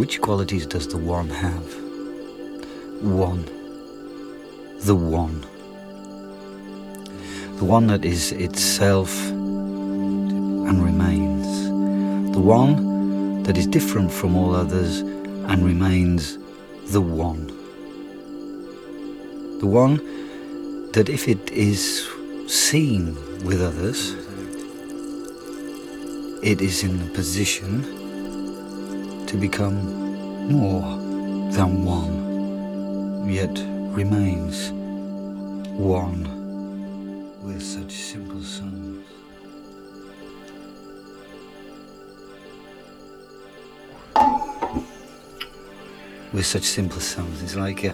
Which qualities does the One have? One. The One. The One that is itself and remains. The One that is different from all others and remains the One. The One that if it is seen with others, it is in the position to become more than one, yet remains one with such simple songs. With such simple songs, it's like a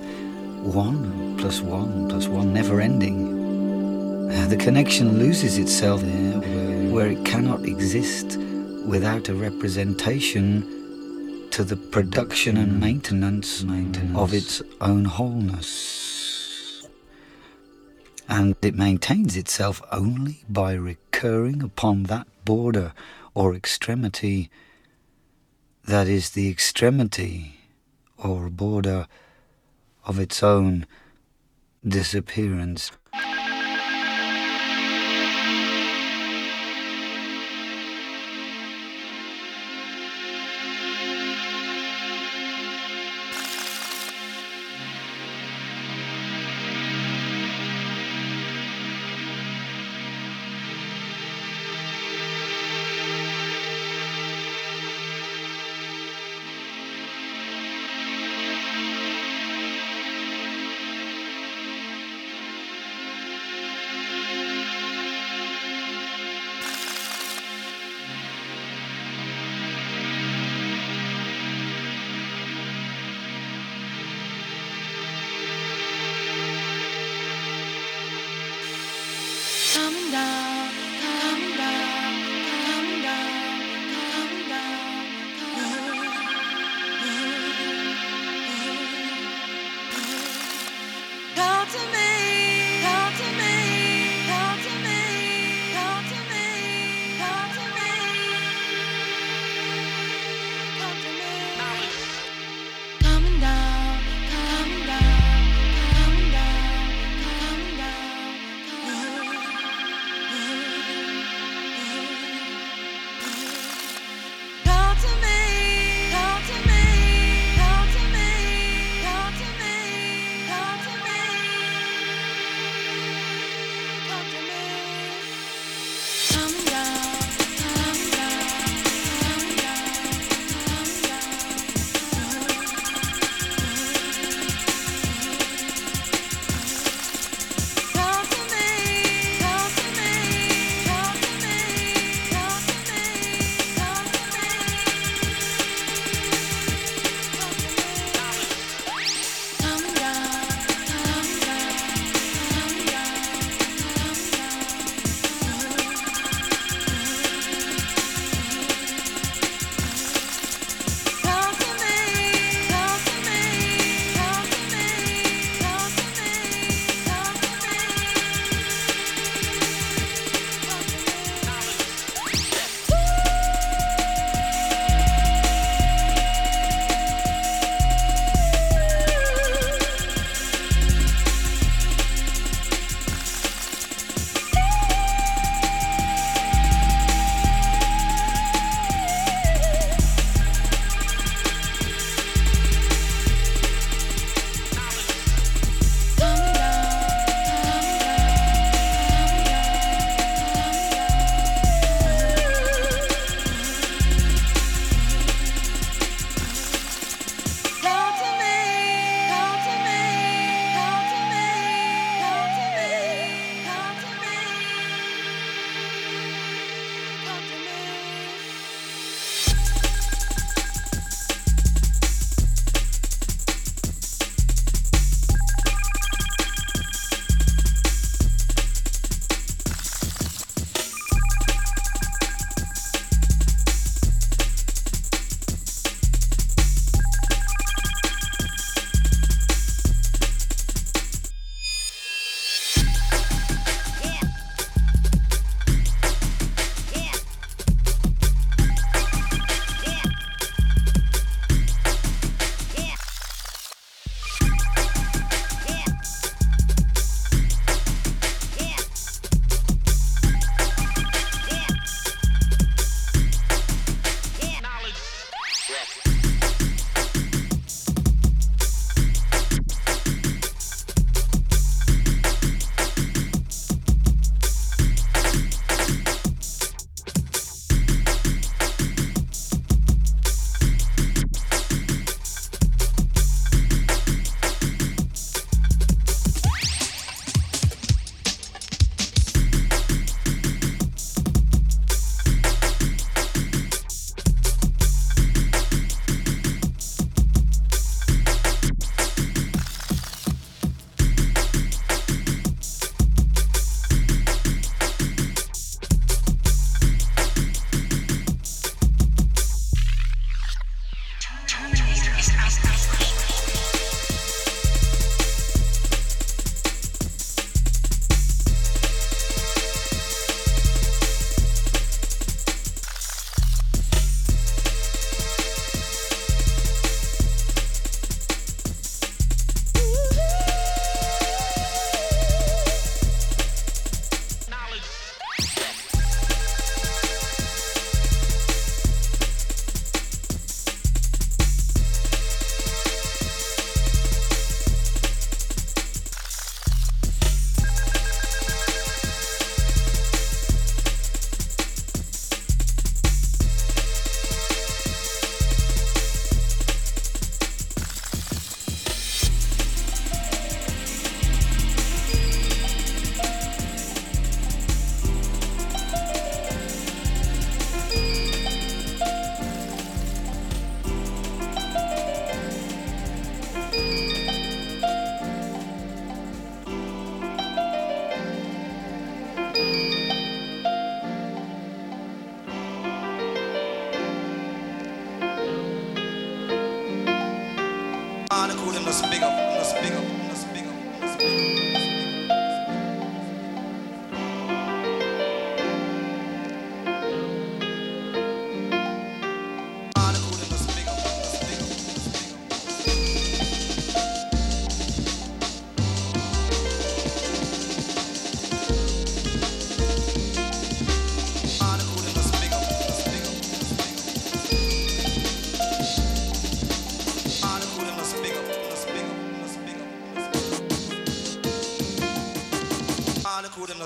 one plus one plus one, never ending. Uh, the connection loses itself uh, where it cannot exist without a representation to the production and mm. maintenance, maintenance of its own wholeness. And it maintains itself only by recurring upon that border or extremity that is the extremity or border of its own disappearance.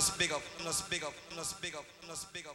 Cool, then let's big up, let's big up, let's big up, let's big up,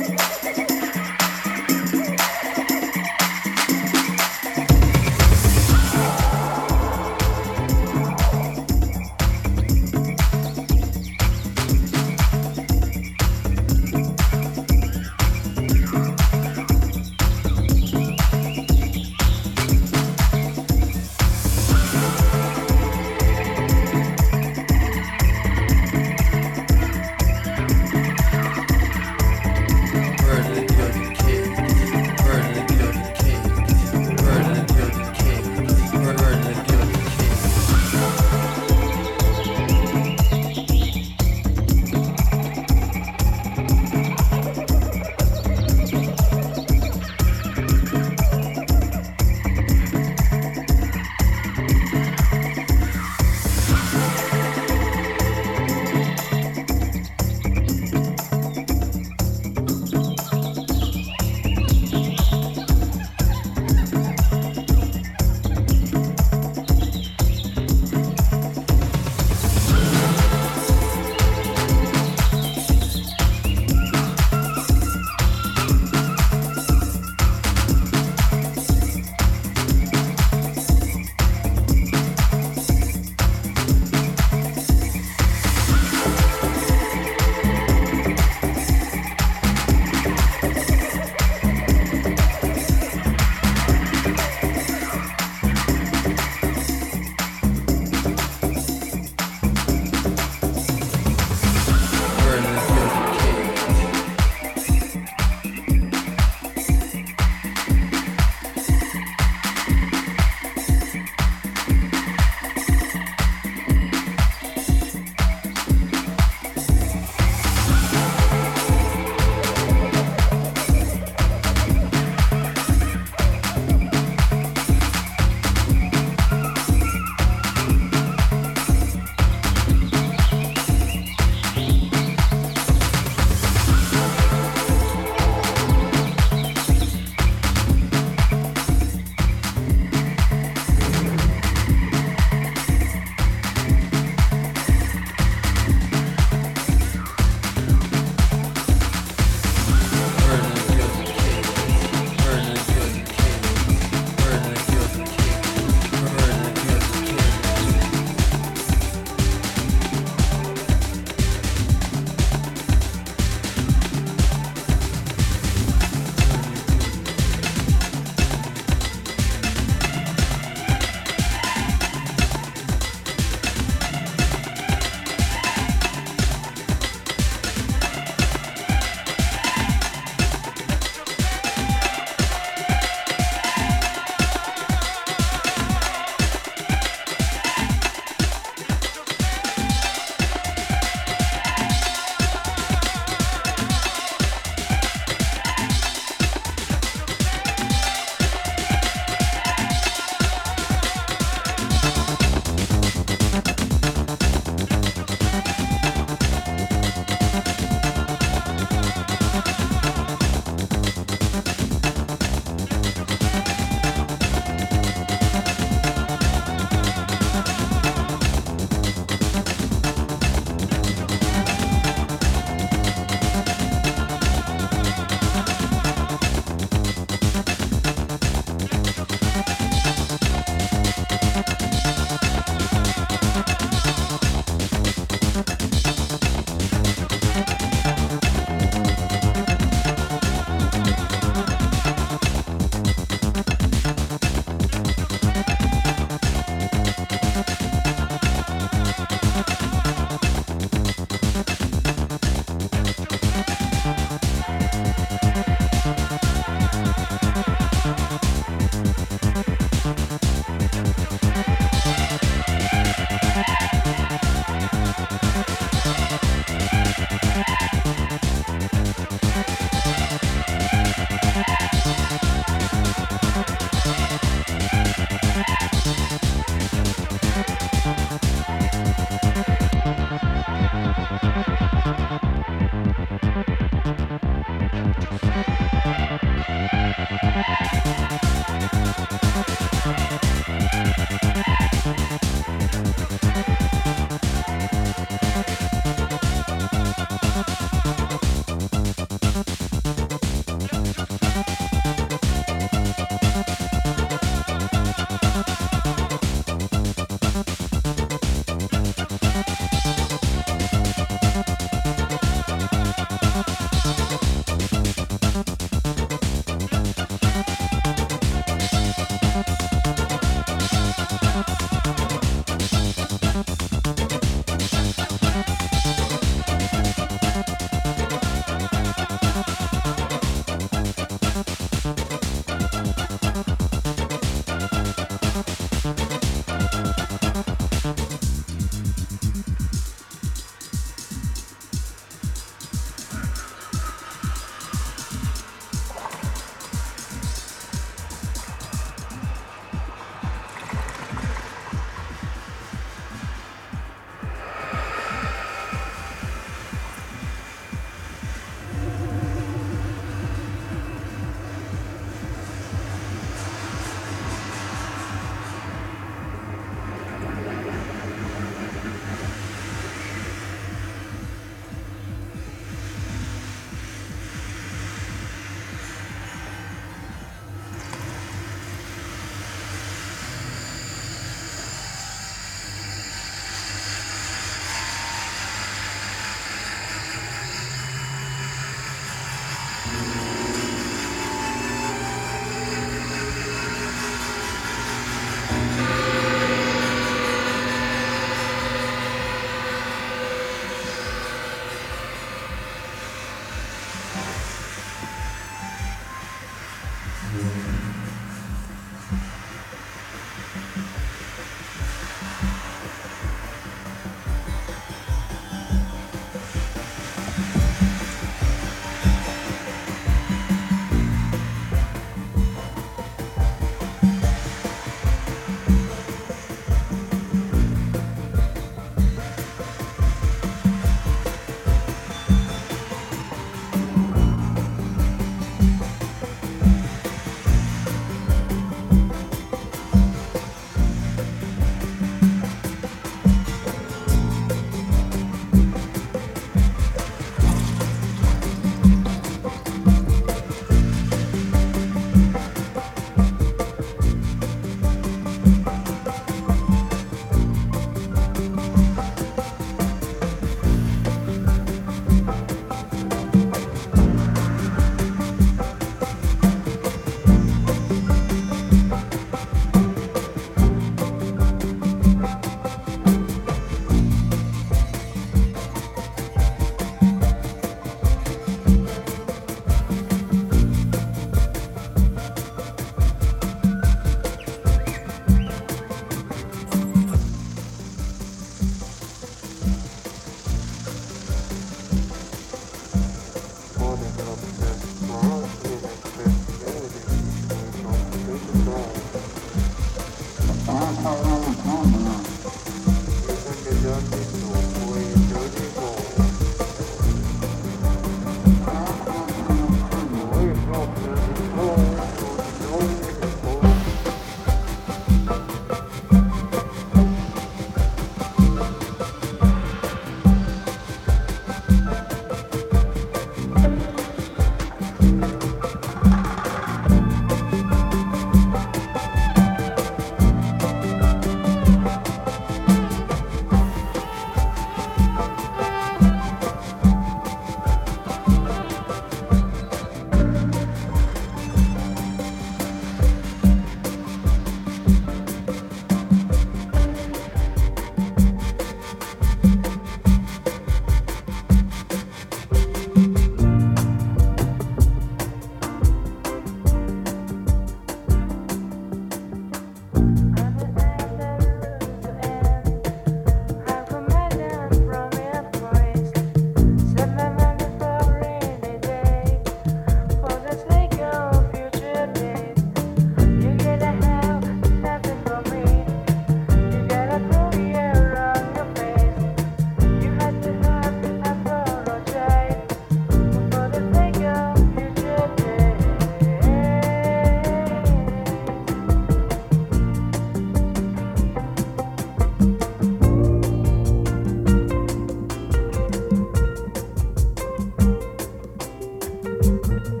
Let's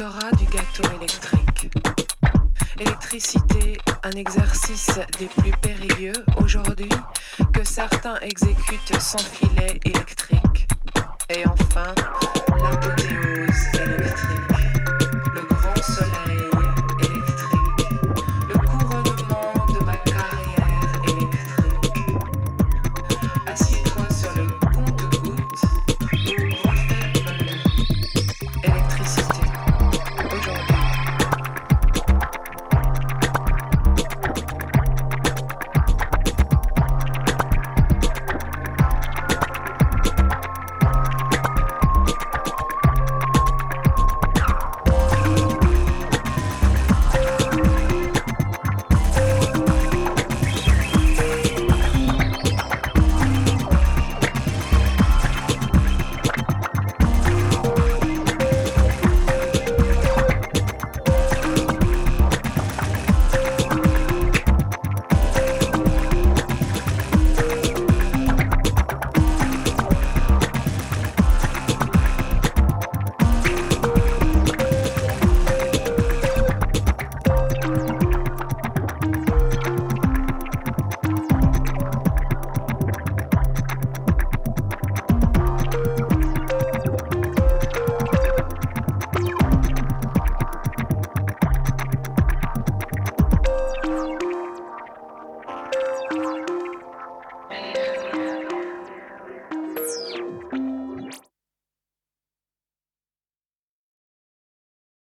électroélectrique. Électricité, un exercice des plus périlleux aujourd'hui que certains exécutent sans filet